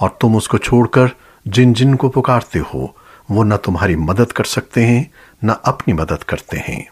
और तुम उसको छोड़कर जिन जिन को पुकारते हो, वो न तुम्हारी मदद कर सकते हैं, न अपनी मदद करते हैं।